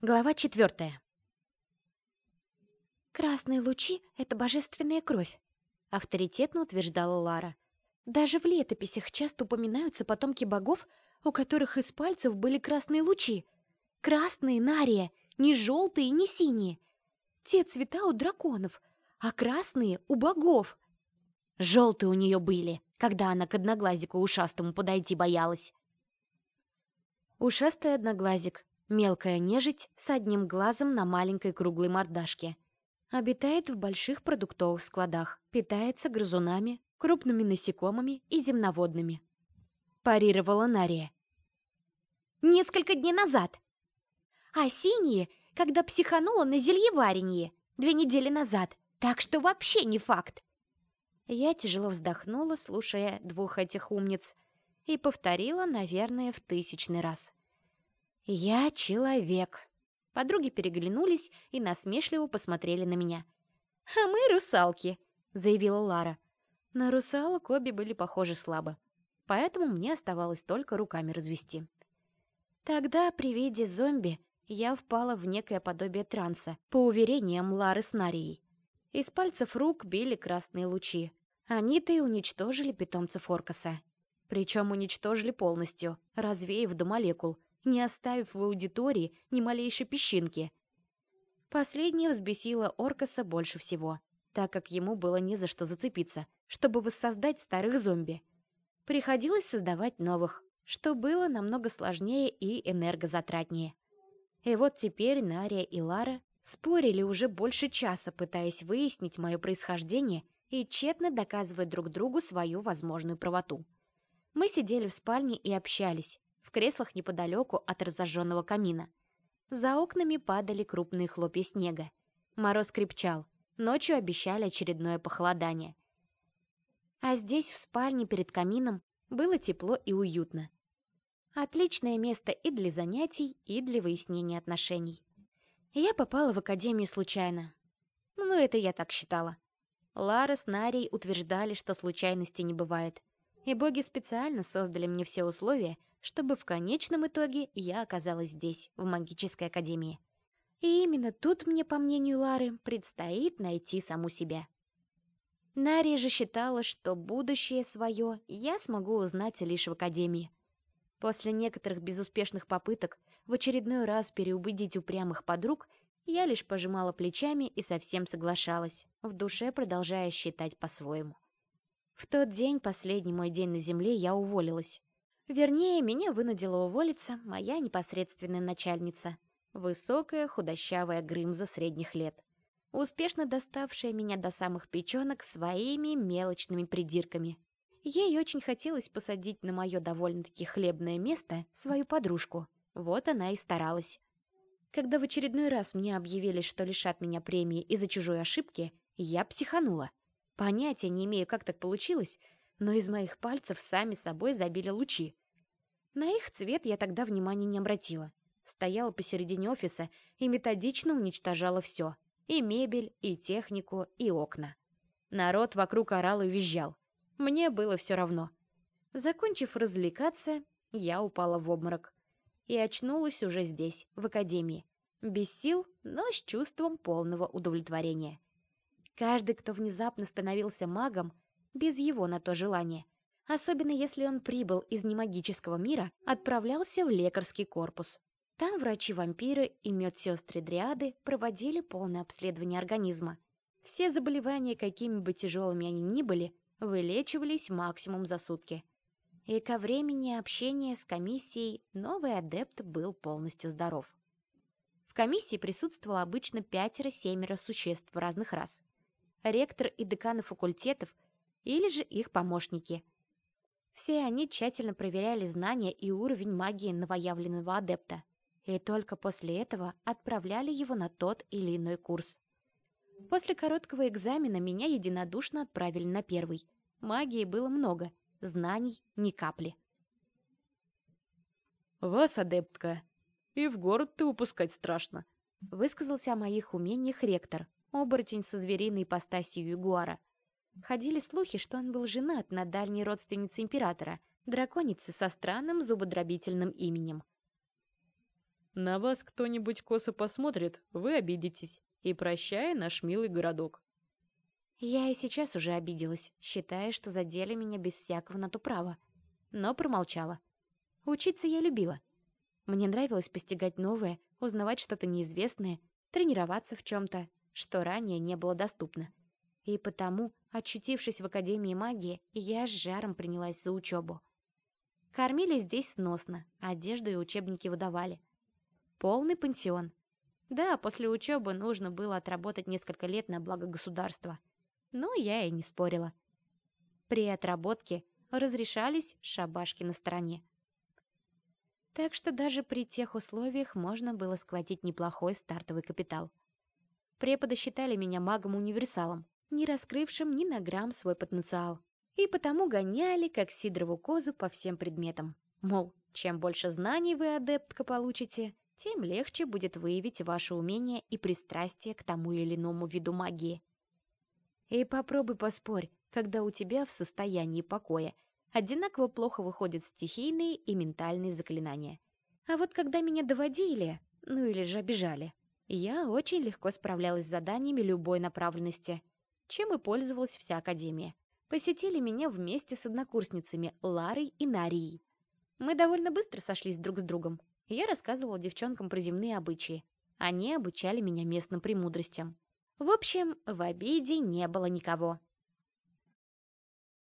Глава четвертая. «Красные лучи — это божественная кровь», — авторитетно утверждала Лара. «Даже в летописях часто упоминаются потомки богов, у которых из пальцев были красные лучи. Красные, Нария, не желтые, не синие. Те цвета у драконов, а красные — у богов. Желтые у нее были, когда она к одноглазику ушастому подойти боялась». Ушастый одноглазик Мелкая нежить с одним глазом на маленькой круглой мордашке. Обитает в больших продуктовых складах, питается грызунами, крупными насекомыми и земноводными. Парировала Нария. Несколько дней назад. А синие, когда психанула на зельеваренье, две недели назад. Так что вообще не факт. Я тяжело вздохнула, слушая двух этих умниц, и повторила, наверное, в тысячный раз. «Я человек». Подруги переглянулись и насмешливо посмотрели на меня. «А мы русалки», — заявила Лара. На русалок обе были похожи слабо, поэтому мне оставалось только руками развести. Тогда при виде зомби я впала в некое подобие транса, по уверениям Лары с Нарией. Из пальцев рук били красные лучи. Они-то и уничтожили питомцев Оркаса. Причем уничтожили полностью, развеяв до молекул — не оставив в аудитории ни малейшей песчинки. Последнее взбесило Оркаса больше всего, так как ему было не за что зацепиться, чтобы воссоздать старых зомби. Приходилось создавать новых, что было намного сложнее и энергозатратнее. И вот теперь Нария и Лара спорили уже больше часа, пытаясь выяснить мое происхождение и тщетно доказывать друг другу свою возможную правоту. Мы сидели в спальне и общались, в креслах неподалеку от разожженного камина. За окнами падали крупные хлопья снега. Мороз крепчал. Ночью обещали очередное похолодание. А здесь, в спальне перед камином, было тепло и уютно. Отличное место и для занятий, и для выяснения отношений. Я попала в академию случайно. Ну, это я так считала. Лара с Нарией утверждали, что случайности не бывает. И боги специально создали мне все условия, чтобы в конечном итоге я оказалась здесь, в магической академии. И именно тут мне, по мнению Лары, предстоит найти саму себя. Нария же считала, что будущее свое я смогу узнать лишь в академии. После некоторых безуспешных попыток в очередной раз переубедить упрямых подруг, я лишь пожимала плечами и совсем соглашалась, в душе продолжая считать по-своему. В тот день, последний мой день на земле, я уволилась. Вернее, меня вынудила уволиться моя непосредственная начальница. Высокая, худощавая Грымза средних лет. Успешно доставшая меня до самых печенок своими мелочными придирками. Ей очень хотелось посадить на мое довольно-таки хлебное место свою подружку. Вот она и старалась. Когда в очередной раз мне объявили, что лишат меня премии из-за чужой ошибки, я психанула. Понятия не имею, как так получилось, но из моих пальцев сами собой забили лучи. На их цвет я тогда внимания не обратила. Стояла посередине офиса и методично уничтожала все. И мебель, и технику, и окна. Народ вокруг орал и визжал. Мне было все равно. Закончив развлекаться, я упала в обморок. И очнулась уже здесь, в академии. Без сил, но с чувством полного удовлетворения. Каждый, кто внезапно становился магом, без его на то желания, особенно если он прибыл из немагического мира, отправлялся в лекарский корпус. Там врачи-вампиры и медсестры-дриады проводили полное обследование организма. Все заболевания, какими бы тяжелыми они ни были, вылечивались максимум за сутки. И ко времени общения с комиссией новый адепт был полностью здоров. В комиссии присутствовало обычно пятеро-семеро существ разных рас. Ректор и деканы факультетов – или же их помощники. Все они тщательно проверяли знания и уровень магии новоявленного адепта, и только после этого отправляли его на тот или иной курс. После короткого экзамена меня единодушно отправили на первый. Магии было много, знаний ни капли. «Вас, адептка, и в город ты упускать страшно», высказался о моих умениях ректор, оборотень со звериной ипостасью ягуара. Ходили слухи, что он был женат на дальней родственнице императора, драконице со странным зубодробительным именем. На вас кто-нибудь косо посмотрит, вы обидитесь. И прощай, наш милый городок. Я и сейчас уже обиделась, считая, что задели меня без всякого на то права. Но промолчала. Учиться я любила. Мне нравилось постигать новое, узнавать что-то неизвестное, тренироваться в чем-то, что ранее не было доступно. И потому, очутившись в Академии магии, я с жаром принялась за учебу. Кормили здесь сносно, одежду и учебники выдавали. Полный пансион. Да, после учебы нужно было отработать несколько лет на благо государства. Но я и не спорила. При отработке разрешались шабашки на стороне. Так что даже при тех условиях можно было схватить неплохой стартовый капитал. Преподы считали меня магом-универсалом, не раскрывшим ни на грамм свой потенциал. И потому гоняли, как сидорову козу, по всем предметам. Мол, чем больше знаний вы, адептка, получите, тем легче будет выявить ваше умение и пристрастие к тому или иному виду магии. И попробуй поспорь, когда у тебя в состоянии покоя одинаково плохо выходят стихийные и ментальные заклинания. А вот когда меня доводили, ну или же обижали, я очень легко справлялась с заданиями любой направленности, чем и пользовалась вся Академия. Посетили меня вместе с однокурсницами Ларой и Нарией. Мы довольно быстро сошлись друг с другом. Я рассказывала девчонкам про земные обычаи. Они обучали меня местным премудростям. В общем, в обиде не было никого.